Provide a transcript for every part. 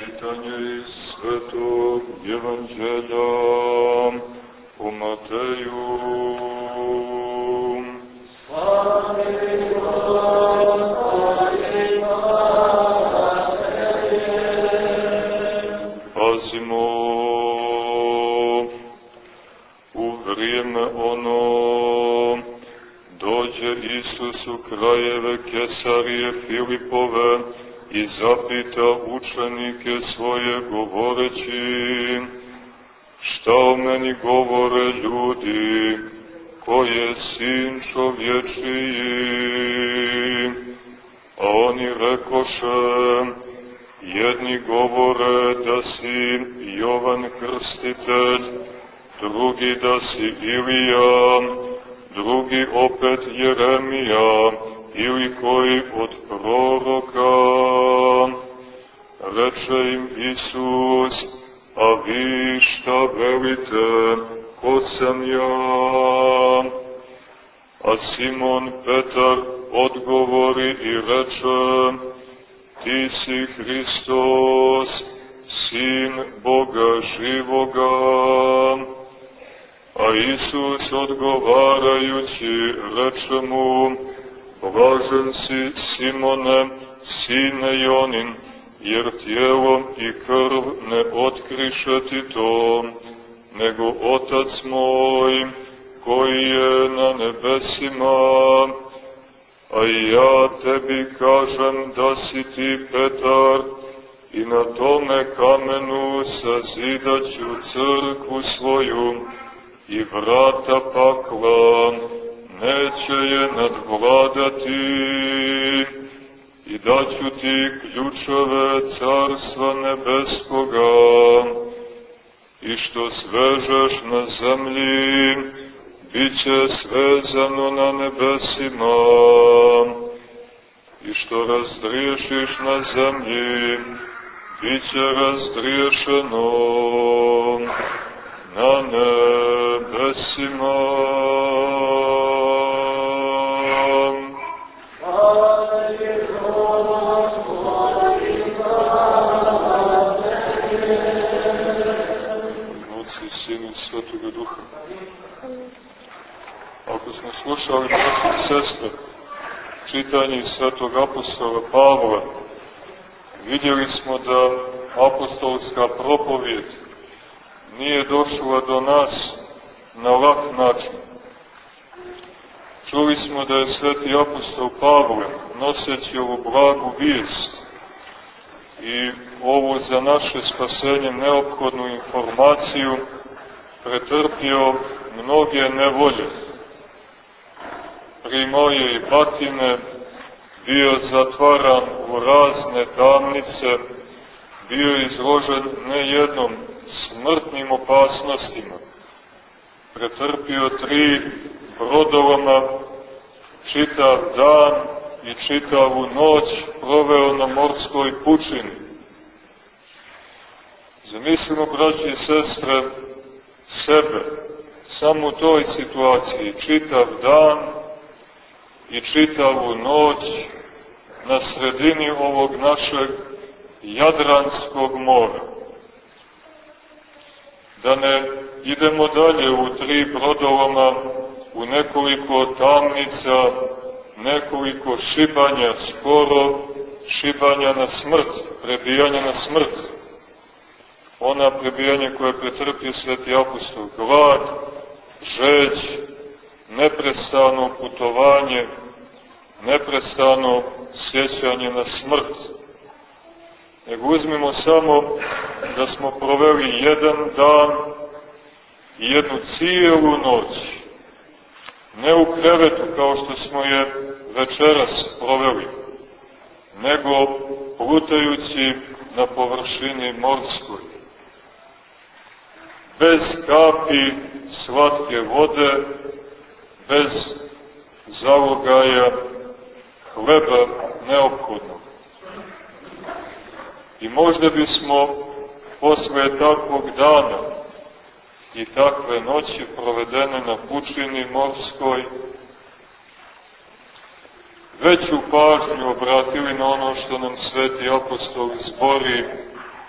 Čitanje iz Svetog Evanđelja po Mateju. Pazimo u vrijeme ono dođe Isus u krajeve Kesarije Filipove i zapita učenike svoje govoreći šta o meni govore ljudi ko je sin čovječiji a oni rekoše jedni govore da si Jovan Krstitelj drugi da si Ilija drugi opet Jeremija ili koji od proroka. Reče im Isus, a vi šta velite, ko sam ja? A Simon Petar odgovori i reče, ti si Hristos, sin Boga živoga. A Isus odgovarajući reče mu, Blažen si Simone, sine Jonin, jer tijelo i krv ne otkriše ti to, nego Otac moj, koji je na nebesima, a ja tebi kažem da si ti Petar, i na tome kamenu sazidaću crkvu svoju i vrata pakla. Neće je nadvladati ti ključove carstva nebeskoga i što svežeš na zemlji bit će svezano na nebesima i što razdriješiš na zemlji bit će razdriješeno na nebesima. Ako smo slušali, braći sestre, čitanje svetog apostola Pavla, vidjeli smo da apostolska propovijed nije došla do nas na lak način. Čuli smo da je sveti apostol Pavle, noseći ovu blagu vijest i ovu za naše spasenje neophodnu informaciju, pretrpio mnoge nevolje. Primao je i batine, bio zatvaran u razne tamnice, bio izložen ne jednom smrtnim opasnostima. Pretrpio tri brodovama, čitav dan i čitavu noć proveo na morskoj pučini. Zamislimo, braći i sestre, sebe, samo u toj situaciji, čitav dan i čitavu noć na sredini ovog našeg Jadranskog mora da ne idemo dalje u tri brodoloma, u nekoliko tamnica, nekoliko šibanja skoro, šibanja na smrt, prebijanja na smrt. Ona prebijanja koje pretrpio sveti apostol, glad, žeć, neprestano putovanje, neprestano sjećanje na smrt nego uzmimo samo da smo proveli jedan dan i jednu cijelu noć. Ne u krevetu kao što smo je večeras proveli, nego plutajući na površini morskoj. Bez kapi slatke vode, bez zalogaja hleba neophodnog. I možda bismo posle takvog dana i takve noći provedene na pučini morskoj veću pažnju obratili na ono što nam sveti apostol zbori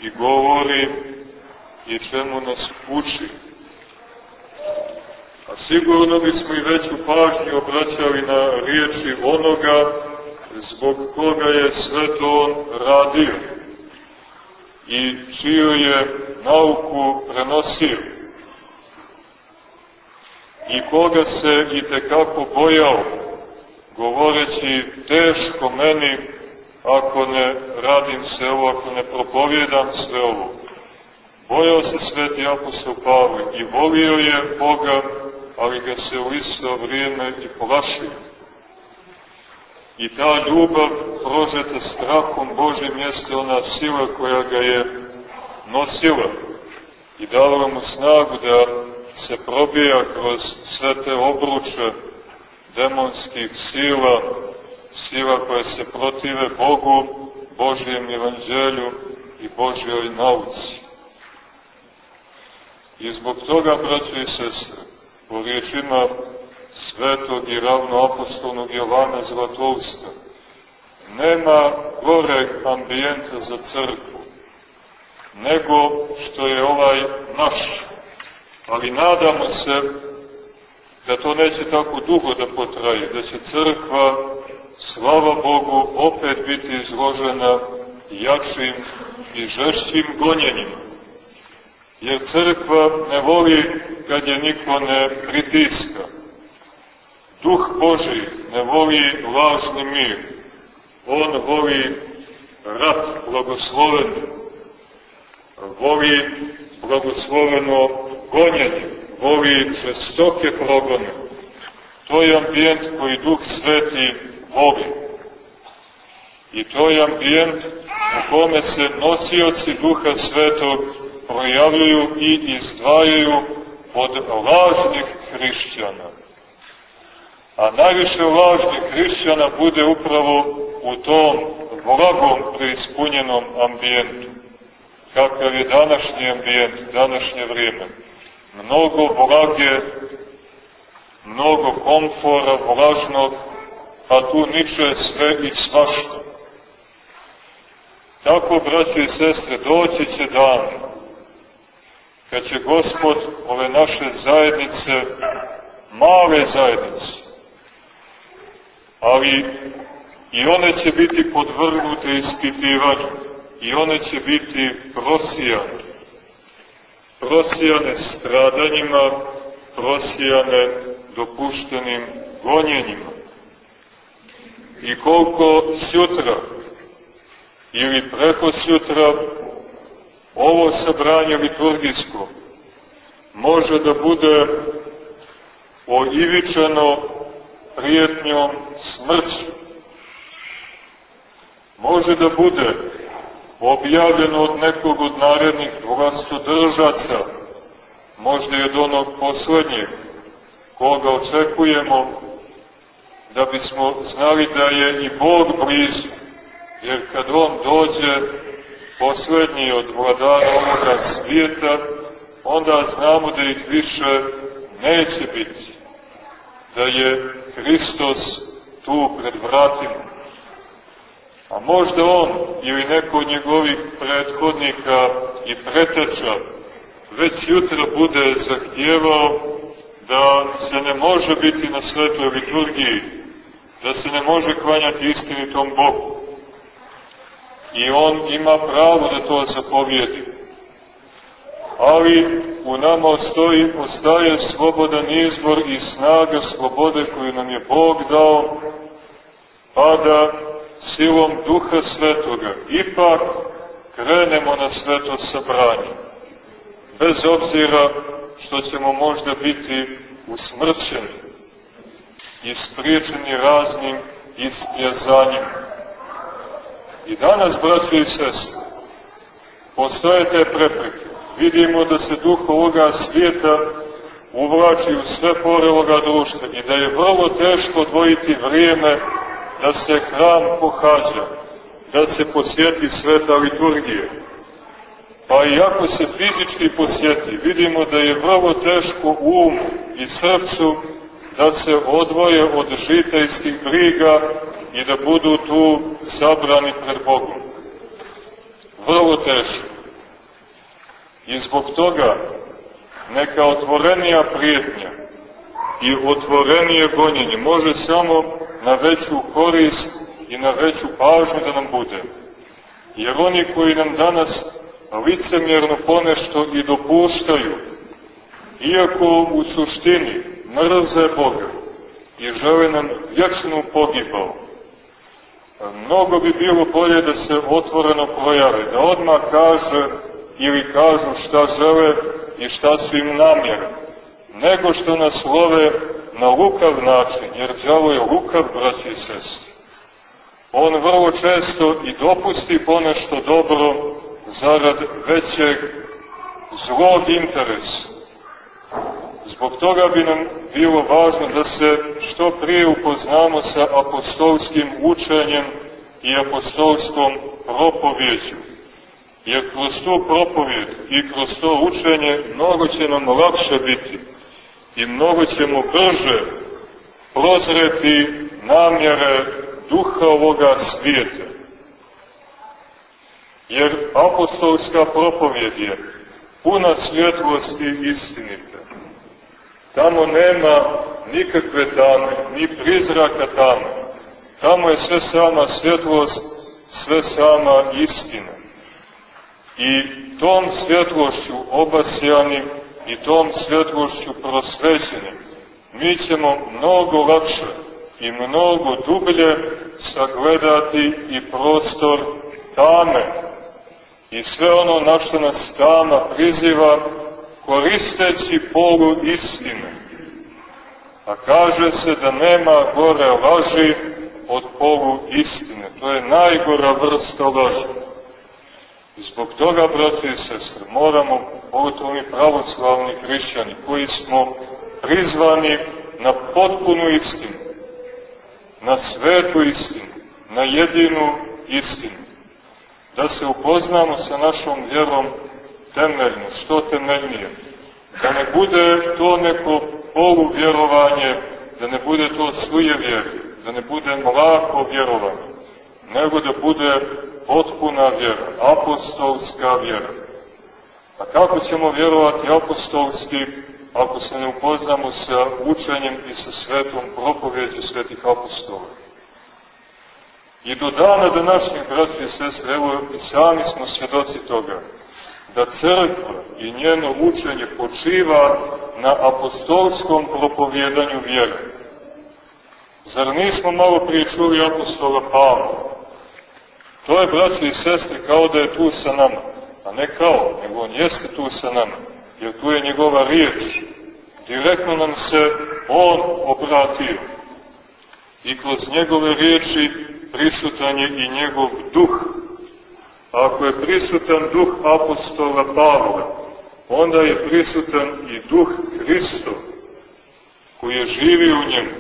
i govori i čemu nas uči. A sigurno bismo i veću pažnju obraćali na riječi onoga zbog koga je sve to on radio i čiju je nauku prenosio i koga se i tekako bojao, govoreći teško meni ako ne radim sve ovo, ako ne propovjedam sve ovo. Bojao se sveti apostol Pavle i volio je Boga, ali ga se u isto vrijeme i plašio. I ta ljubav prožeta strahom Božim jeste ona sila koja ga je nosila i dala mu snagu da se probija kroz sve te obruče demonskih sila, sila koje se protive Bogu, Božjem evanđelju i Božjoj nauci. I zbog toga, braće i sestre, po riječima svetog i ravnoapostolnog Jovana Zlatousta, nema goreg ambijenta za crkvu, nego što je ovaj naš. Ali nadamo se da to neće tako dugo da potraje, da će crkva, slava Bogu, opet biti izložena jačim i žešćim gonjenjima jer crkva ne voli kad je niko ne pritiska. Duh Boži ne voli lažni mir, on voli rat blagosloven, voli blagosloveno gonjenje, voli žestoke progone. To je ambijent koji Duh Sveti voli. I to je ambijent u kome se nosioci Duha Svetog projavljuju i izdvajaju od lažnih hrišćana. A najviše lažnih hrišćana bude upravo u tom blagom preispunjenom ambijentu. Kakav je današnji ambijent, današnje vrijeme. Mnogo blage, mnogo komfora, vlažnog, a tu niče sve i svašta. Tako, braće i sestre, doći će dan kad će Gospod ove naše zajednice, male zajednice, ali i one će biti podvrgnute ispitivanju, i one će biti prosijane, prosijane stradanjima, prosijane dopuštenim gonjenjima. I koliko sutra ili preko sutra ovo sabranje liturgijsko može da bude oivičeno prijetnjom smrću. Može da bude objavljeno od nekog od narednih vlastodržaca, možda i od onog poslednjeg, koga očekujemo, da bismo znali da je i Bog blizu, jer kad On dođe, poslednji od vladara ovoga svijeta, onda znamo da ih više neće biti. Da je Hristos tu pred vratima. A možda on ili neko od njegovih prethodnika i preteča već jutra bude zahtjevao da se ne može biti na svetoj liturgiji, da se ne može klanjati istinitom Bogu i on ima pravo da to zapovjedi. Ali u nama ostoji, ostaje slobodan izbor i snaga slobode koju nam je Bog dao, pa da silom Duha Svetoga ipak krenemo na sveto sabranje. Bez obzira što ćemo možda biti usmrćeni i spriječeni raznim istjezanjima. I danas, braći i sestri, postoje te prepreke. Vidimo da se duh ovoga svijeta uvlači u sve pore ovoga društva i da je vrlo teško odvojiti vrijeme da se hram pohađa, da se posjeti sveta liturgije. Pa i ako se fizički posjeti, vidimo da je vrlo teško um i srcu da se odvoje od žitejskih briga i da budu tu sabrani pred Bogom. Vrlo teško. I zbog toga neka otvorenija prijetnja i otvorenije gonjenje može samo na veću korist i na veću pažnju da nam bude. Jer oni koji nam danas licemjerno ponešto i dopuštaju, iako u suštini mrze Boga i žele nam vječnu pogibao, mnogo bi bilo bolje da se otvoreno projave, da odmah kaže ili kažu šta žele i šta su im namjere, nego što nas love na lukav način, jer đavo je lukav, braći i sestri. On vrlo često i dopusti ponešto dobro zarad većeg zlog interesa. Zbog toga bi nam bilo važno da se što prije upoznamo sa apostolskim učenjem i apostolskom propovjeđu. Jer kroz tu propovjed i kroz to učenje mnogo će nam lakše biti i mnogo ćemo brže prozreti namjere duha ovoga svijeta. Jer apostolska propovjed je puna svjetlosti istinite. Tamo nema nikakve tame, ni prizraka tame. Tamo je sve sama svjetlost, sve sama istina. I tom svjetlošću obasjani i tom svjetlošću prosvećeni mi ćemo mnogo lakše i mnogo dublje sagledati i prostor tame i sve ono na što nas tama priziva koristeći polu istine. A kaže se da nema gore laži od polu istine. To je najgora vrsta laži. I zbog toga, brate i sestre, moramo, pogotovo mi pravoslavni hrišćani, koji smo prizvani na potpunu istinu, na svetu istinu, na jedinu istinu, da se upoznamo sa našom vjerom temeljno, što temeljnije, da ne bude to neko poluvjerovanje, da ne bude to suje vjeri, da ne bude mlako vjerovanje, nego da bude potpuna vjera, apostolska vjera. A kako ćemo vjerovati apostolski ako se ne upoznamo sa učenjem i sa svetom propovjeđu svetih apostola? I do dana današnjih braća i sestre, evo i sami smo svjedoci toga, da crkva i njeno učenje počiva na apostolskom propovjedanju vjere. Zar nismo malo prije čuli apostola Pavla? To je, braći i sestri, kao da je tu sa nama. A ne kao, nego on jeste tu sa nama. Jer tu je njegova riječ. Direktno nam se on obratio. I kroz njegove riječi prisutan je i njegov duh. Ako je prisutan duh apostola Pavla, onda je prisutan i duh Hristov, koji je živio u njemu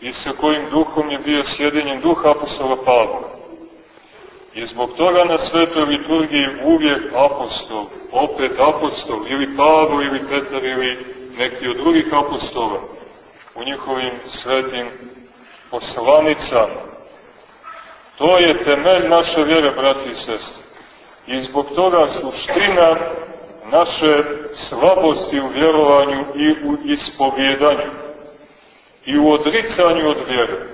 i sa kojim duhom je bio sjedinjen duh apostola Pavla. I zbog toga na svetoj liturgiji uvijek apostol, opet apostol, ili Pavlo, ili Petar, ili neki od drugih apostola u njihovim svetim poslanicama. To je temelj naše vjere, brati i sestri. I zbog toga suština naše slabosti u vjerovanju i u ispovjedanju i u odricanju od vjere.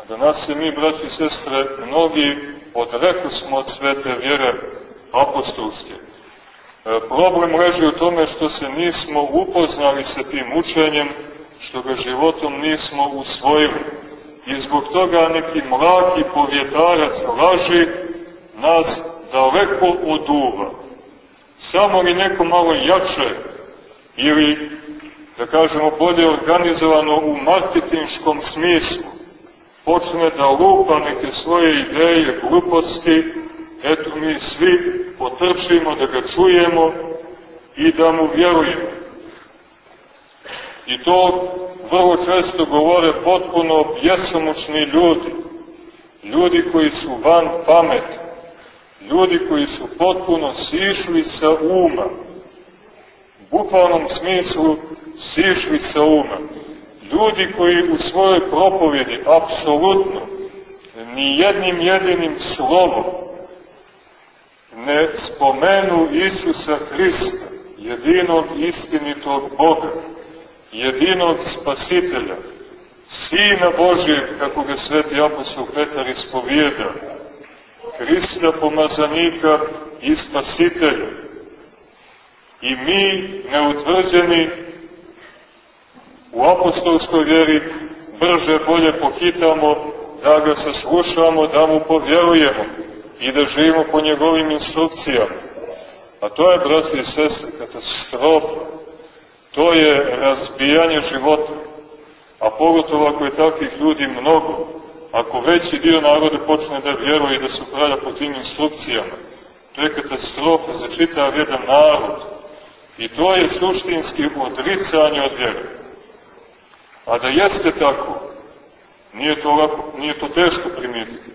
A da nas se mi, braći i sestre, mnogi odreku smo od svete vjere apostolske. E, problem leži u tome što se nismo upoznali sa tim učenjem, što ga životom nismo usvojili. I zbog toga neki mlaki povjetarac laži nas daleko oduva. Samo li neko malo jače ili, da kažemo, bolje organizovano u marketinškom smislu, počne da lupa neke svoje ideje, gluposti, eto mi svi potrčimo da ga čujemo i da mu vjerujemo. I to vrlo često govore potpuno bjesomučni ljudi, ljudi koji su van pameti, ljudi koji su potpuno sišli sa uma, u bukvalnom smislu sišli sa uma, ljudi koji u svojoj propovjedi apsolutno ni jednim jedinim slovom ne spomenu Isusa Hrista, jedinog istinitog Boga, jedinog spasitelja, Sina Božijeg, kako ga sveti apostol Petar ispovijeda, Hrista pomazanika i spasitelja. I mi, neutvrđeni u apostolskoj vjeri, brže bolje pohitamo da ga saslušamo, da mu povjerujemo i da živimo po njegovim instrukcijama. A to je, braći i sestre, katastrofa. To je razbijanje života. A pogotovo ako je takvih ljudi mnogo, ako veći dio naroda počne da vjeruje i da se upravlja po tim instrukcijama, to je katastrofa za čitav jedan narod. I to je suštinski odricanje od vjere. A da jeste tako, nije to, ovako, nije to teško primijetiti.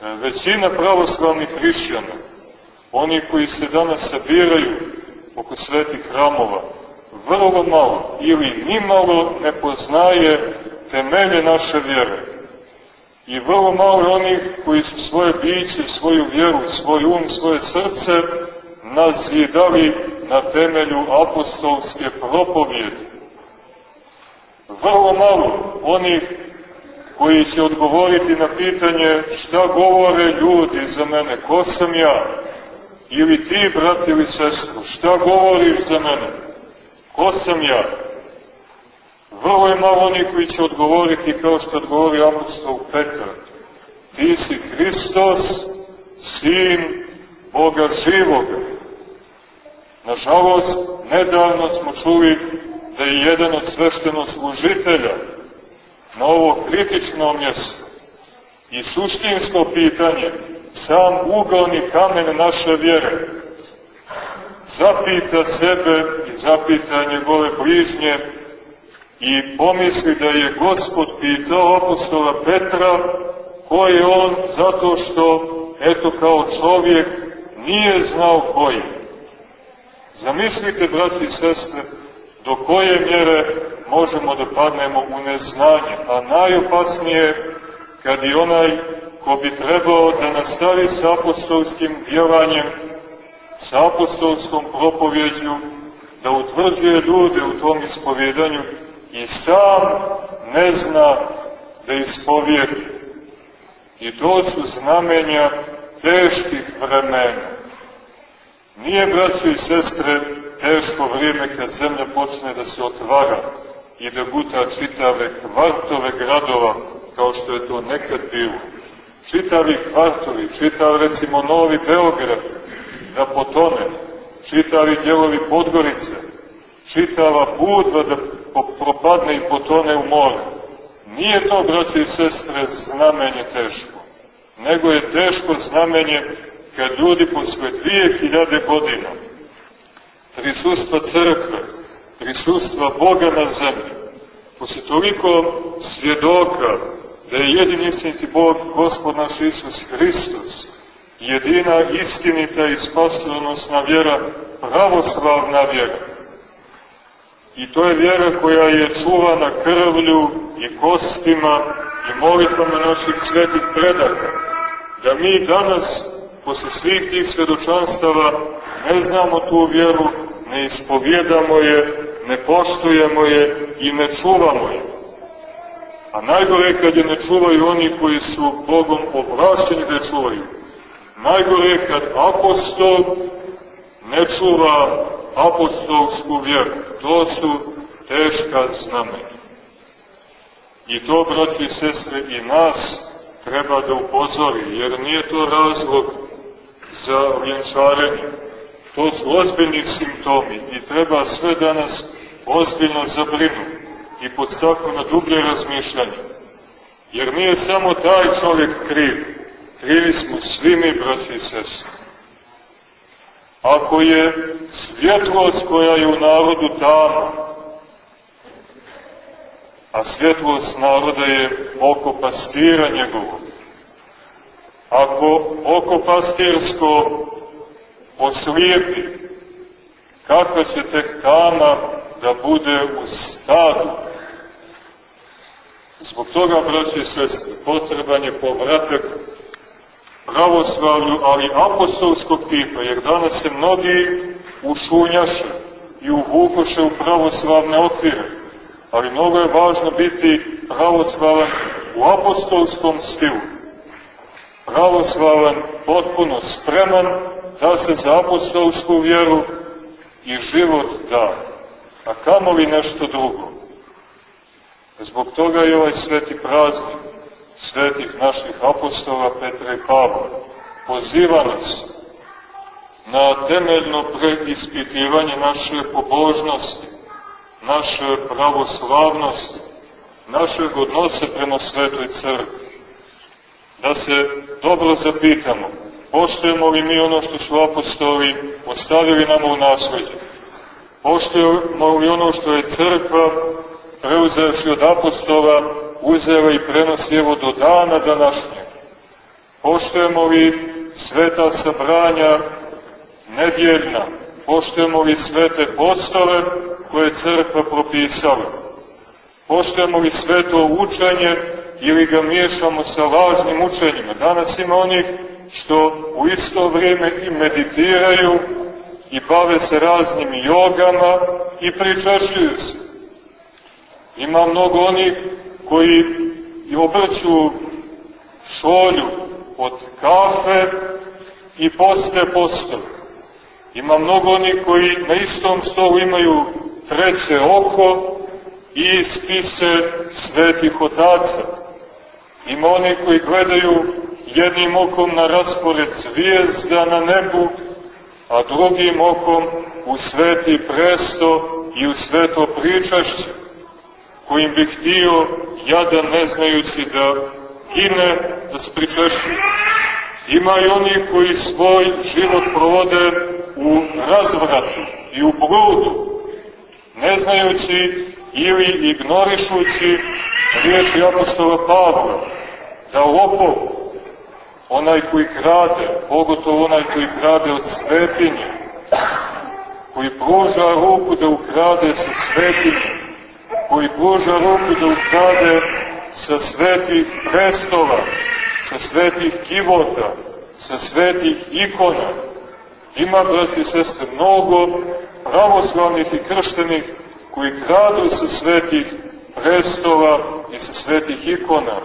E, većina pravoslavnih hrišćana, oni koji se danas sabiraju oko svetih hramova, vrlo malo ili nimalo ne poznaje temelje naše vjere. I vrlo malo onih koji su svoje biće, svoju vjeru, svoj um, svoje srce nazidali na temelju apostolske propovjede. Vrlo malo onih koji će odgovoriti na pitanje šta govore ljudi za mene, ko sam ja, ili ti, brat ili sestru, šta govoriš za mene, ko sam ja. Vrlo je malo onih koji će odgovoriti kao što odgovori apostol Petar. Ti si Hristos, sin Boga živoga. Nažalost, nedavno smo čuli da je jedan od služitelja na ovo kritično mjesto i suštinsko pitanje, sam ugalni kamen naše vjere, zapita sebe i zapita njegove bližnje i pomisli da je Gospod pitao apostola Petra ko je on zato što, eto kao čovjek, nije znao ko je. Zamislite, braći i sestre, do koje mjere možemo da padnemo u neznanje, a najopasnije kad i onaj ko bi trebao da nastavi sa apostolskim vjeranjem, sa apostolskom propovjeđu, da utvrđuje ljude u tom ispovjedanju i sam ne zna da ispovjedi. I to su znamenja teških vremena. Nije, braći i sestre, teško vrijeme kad zemlja počne da se otvara i da guta čitave kvartove gradova, kao što je to nekad bilo. Čitavi kvartovi, čitav recimo Novi Beograd, da potone, čitavi djelovi Podgorice, čitava Budva da propadne i potone u more. Nije to, braći i sestre, znamenje teško, nego je teško znamenje kad ljudi posle dvije hiljade godina prisustva crkve, prisustva Boga na zemlji, posle toliko svjedoka da je jedini istiniti Bog, Gospod naš Isus Hristos, jedina istinita i spasonosna vjera, pravoslavna vjera. I to je vjera koja je čuvana krvlju i kostima i molitvama naših svetih predaka. Da mi danas, posle svih tih svedočanstava, ne znamo tu vjeru, ne ispovjedamo je, ne poštujemo je i ne čuvamo je. A najgore kad je ne čuvaju oni koji su Bogom ovlašćeni da je čuvaju. Najgore je kad apostol ne čuva apostolsku vjeru. To su teška znamenja. I to, braći i sestre, i nas treba da upozori, jer nije to razlog za vjenčarenje. To su ozbiljni simptomi i treba sve danas ozbiljno zabrinuti i podstaknu na dublje razmišljanje. Jer nije samo taj čovjek kriv, krivi smo svi mi, braći i sestri. Ako je svjetlost koja je u narodu tamo, a svjetlost naroda je oko pastira njegovog, ako oko pastirsko oslijepi, kakva će tek tama da bude u stadu, Zbog toga, braći i sestri, potreban je povratak pravoslavlju, ali apostolskog tipa, jer danas se mnogi ušunjaše i uvukoše u pravoslavne okvire. Ali mnogo je važno biti pravoslavan u apostolskom stilu. Pravoslavan, potpuno spreman da se za apostolsku vjeru i život da. A kamo li nešto drugo? Zbog toga je ovaj sveti praznik svetih naših apostola Petra i Pavla. Poziva nas na temeljno preispitivanje naše pobožnosti, naše pravoslavnosti, našeg odnose prema Svetoj Crkvi. Da se dobro zapitamo, poštujemo li mi ono što su apostoli ostavili nam u nasledđe? Poštujemo li ono što je Crkva preuzevši od apostola uzela i prenosi evo do dana današnjeg? Poštujemo li sveta sabranja nedjeljna? Poštujemo li svete postave koje je crkva propisala? Poštujemo li sveto učenje ili ga miješamo sa lažnim učenjima? Danas ima onih što u isto vrijeme i meditiraju i bave se raznim jogama i pričašuju se. Ima mnogo onih koji obrću šolju od kafe i poste postave. Ima mnogo onih koji na istom stolu imaju treće oko i spise svetih otaca. Ima oni koji gledaju jednim okom na raspored zvijezda na nebu, a drugim okom u sveti presto i u sveto pričašće, kojim bi htio jadan ne znajući da gine da se pričašće. Ima i oni koji svoj život provode u razvratu i u bludu, ne znajući ili ignorišući riječi apostola Pavla, da lopov, onaj koji krade, pogotovo onaj koji krade od svetinje, koji pruža ruku da ukrade sa svetinje, koji pruža ruku da ukrade sa svetih prestova, sa svetih kivota, sa svetih ikona. Ima, brati i sestre, mnogo pravoslavnih i krštenih koji kradu sa svetih prestova i sa svetih ikona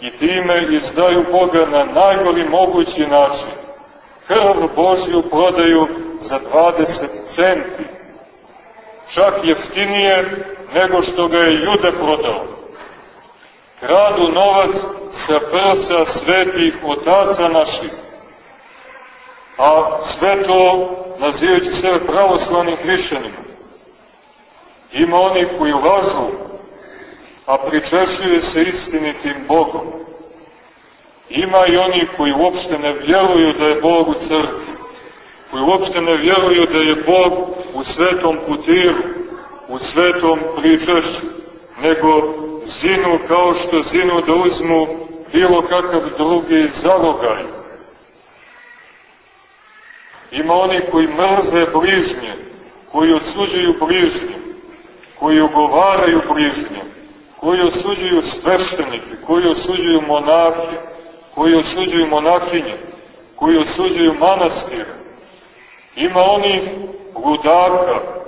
i time izdaju Boga na najgori mogući način. Krv Božju prodaju za 20 centi. Čak jeftinije nego što ga je Jude prodao. Kradu novac sa prsa svetih otaca naših. A sve to nazivajući sebe pravoslavnim hrišćanima. Ima oni koji lažu, a pričešuje se istinitim Bogom. Ima i oni koji uopšte ne vjeruju da je Bog u crkvi, koji uopšte ne vjeruju da je Bog u svetom putiru, u svetom pričešću, nego zinu kao što zinu da uzmu bilo kakav drugi zalogaj. Ima oni koji mrze bližnje, koji odsuđuju bližnje, koji ugovaraju bližnje, koji osuđuju sveštenike, koji osuđuju monarhe, koji osuđuju monahinje, koji osuđuju manastire. Ima oni ludaka,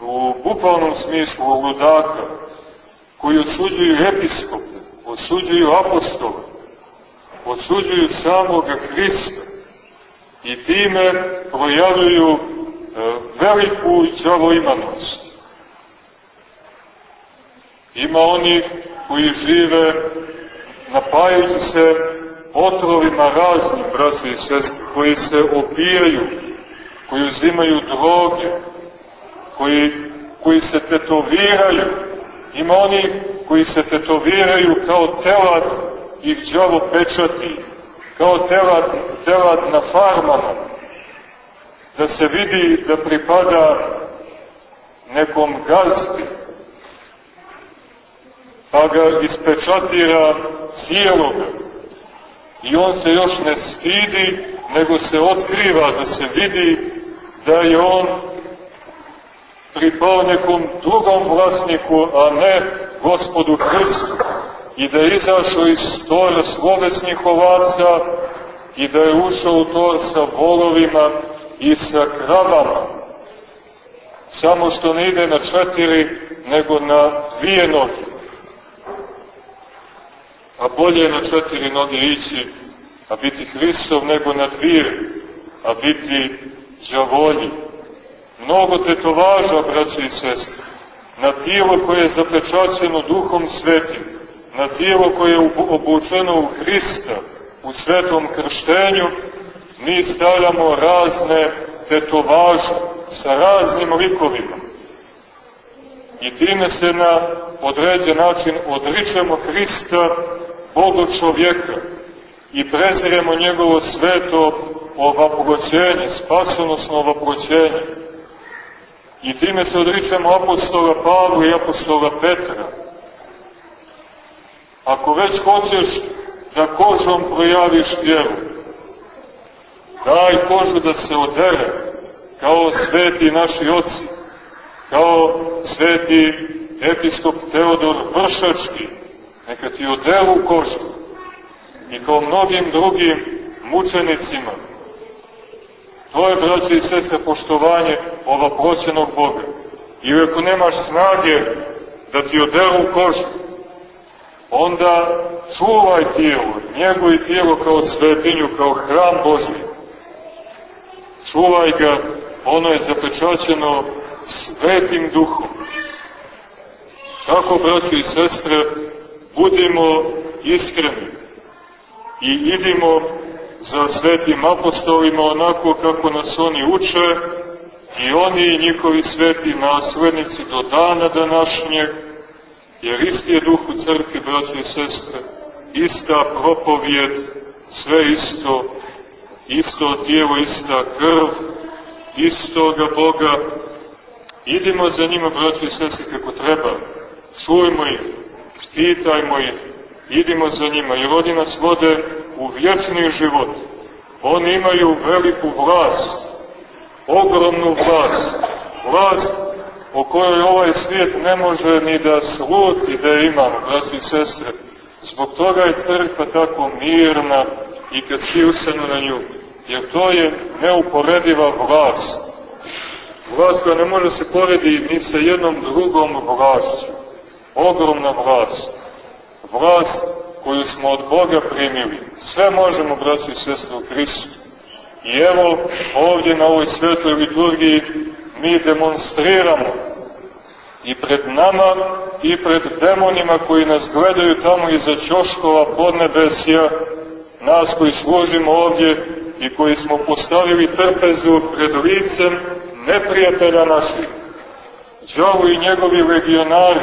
u bukvalnom smislu ludaka, koji osuđuju episkope, osuđuju apostole, osuđuju samoga Hrista i time projavljuju e, veliku džavoimanost. Ima oni koji žive napajajući se otrovima raznim, braći i sestri, koji se opijaju, koji uzimaju droge, koji, koji se tetoviraju. Ima oni koji se tetoviraju kao telat ih džavo pečati, kao telat, telat na farmama, da se vidi da pripada nekom gazdi, pa ga ispečatira cijeloga. I on se još ne stidi, nego se otkriva da se vidi da je on pripao nekom drugom vlasniku, a ne gospodu Hristu. i da je izašao iz stora slovesnih ovaca i da je ušao u to sa volovima i sa kravama. Samo što ne ide na četiri, nego na dvije noge. A bolje je na četiri noge ići, a biti Hristov nego na dvije, a biti džavolji. Mnogo tetovaža, braće i sestre, na tijelo koje je zapečaćeno duhom svetim, na tijelo koje je obučeno u Hrista, u svetom krštenju, mi stavljamo razne tetovaže sa raznim likovima. I time se na određen način odričemo Hrista, Boga čovjeka, i preziremo njegovo sveto ovaproćenje, spasonosno ovaproćenje. I time se odričemo apostola Pavla i apostola Petra. Ako već hoćeš da kožom projaviš vjeru, daj kožu da se odere, kao sveti naši oci, kao sveti episkop Teodor Vršački, neka ti oderu kožu. I kao mnogim drugim mučenicima. To je, braći i sestre, poštovanje ovoproćenog Boga. I ako nemaš snage da ti oderu kožu, onda čuvaj tijelo, njegovi tijelo kao svetinju, kao hram Božji. Čuvaj ga, ono je zapečaćeno svetim duhom. Tako, braći i sestre, budimo iskreni i idimo za svetim apostolima onako kako nas oni uče i oni i njihovi sveti naslednici do dana današnjeg, jer isti je duh u crkvi, braće i sestre, ista propovijed, sve isto, isto tijelo, ista krv, istoga Boga. Idimo za njima, braće i sestre, kako treba. Čujmo ih, pitajmo ih, idimo za njima, jer oni nas vode u vječni život. Oni imaju veliku vlast, ogromnu vlast, vlast o kojoj ovaj svijet ne može ni da sluti da je imamo, braći i sestre. Zbog toga je crkva tako mirna i kad usenu na nju, jer to je neuporediva vlast. Vlast koja ne može se poredi ni sa jednom drugom vlašću. Ogromna vlast. Vlast koju smo od Boga primili. Sve možemo, braći i sestre, u Hristu. I evo, ovdje na ovoj svetoj liturgiji mi demonstriramo i pred nama i pred demonima koji nas gledaju tamo iza čoškova podnebesija, nas koji služimo ovdje i koji smo postavili trpezu pred licem neprijatelja naših. Đavo i njegovi legionari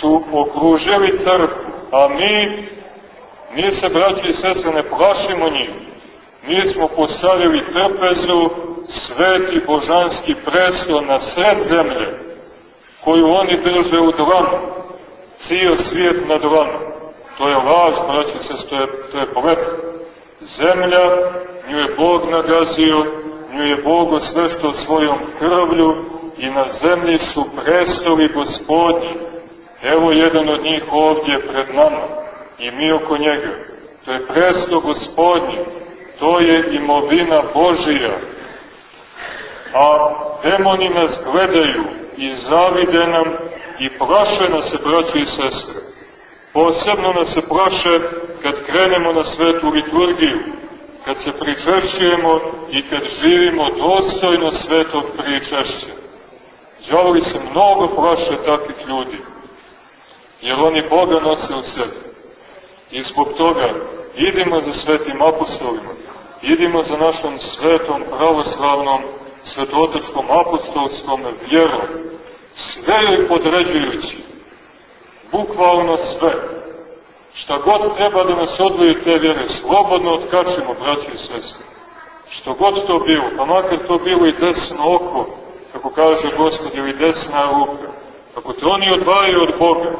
su okružili crkvu, a mi, mi se, braći i sestre, ne plašimo njih. Mi smo postavili trpezu, sveti božanski presto na sred zemlje, koju oni drže u dlanu, cijel svijet na dlanu. To je laž, braći i sestre, to je, to je polet. Zemlja, nju je Bog nagazio, nju je Bog osveštao svojom krvlju i na zemlji su prestoli gospodnji. Evo jedan od njih ovdje pred nama i mi oko njega. To je presto gospodnji, to je imovina Božija. A demoni nas gledaju i zavide nam i plaše nas se, braći i sestre. Posebno nas se plaše kad krenemo na svetu liturgiju, kad se pričešćujemo i kad živimo dostojno svetog pričešća. Đavoli se mnogo plaše takvih ljudi, jer oni Boga nose u sebi. I zbog toga idimo za svetim apostolima, idimo za našom svetom pravoslavnom svetotečkom apostolskom vjerom, sve joj podređujući, bukvalno sve. Šta god treba da nas odvoji te vjere, slobodno otkačimo, braći i sestri. Što god to bilo, pa makar to bilo i desno oko, kako kaže Gospod, ili desna ruka, ako te oni odvajaju od Boga,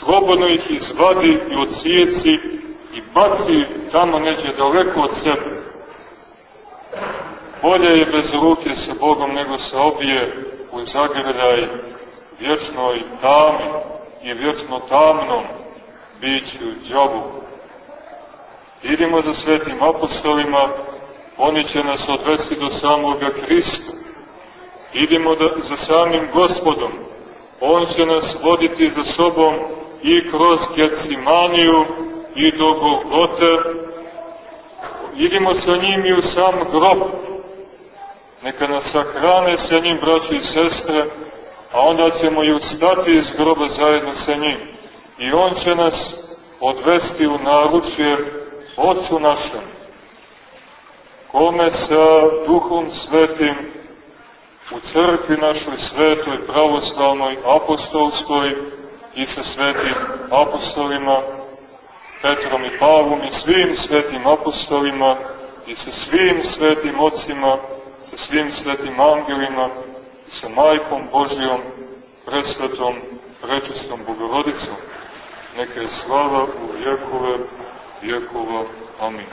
slobodno ih izvadi i odsijeci i baci tamo neđe daleko od sebe. Bolje je bez ruke sa Bogom nego se obije u zagrljaj vječnoj tami i vječno tamnom biću, džavu. Idimo za svetim apostolima, oni će nas odvesti do samoga Hrista. Idimo da, za samim gospodom, on će nas voditi za sobom i kroz Getsimaniju i do Golgote. Idimo sa njim i u sam grob. Neka nas sahrane sa njim, braći i sestre, a onda ćemo i ustati iz groba zajedno sa njim. I on će nas odvesti u naručje Otcu našem, kome sa Duhom Svetim u crkvi našoj svetoj, pravoslavnoj, apostolskoj i sa svetim apostolima, Petrom i Pavlom i svim svetim apostolima i sa svim svetim ocima, sa svim svetim angelima i sa majkom Božijom, presvetom, prečistom Bogorodicom. Neka je slava u vjekove vjekova. Amin.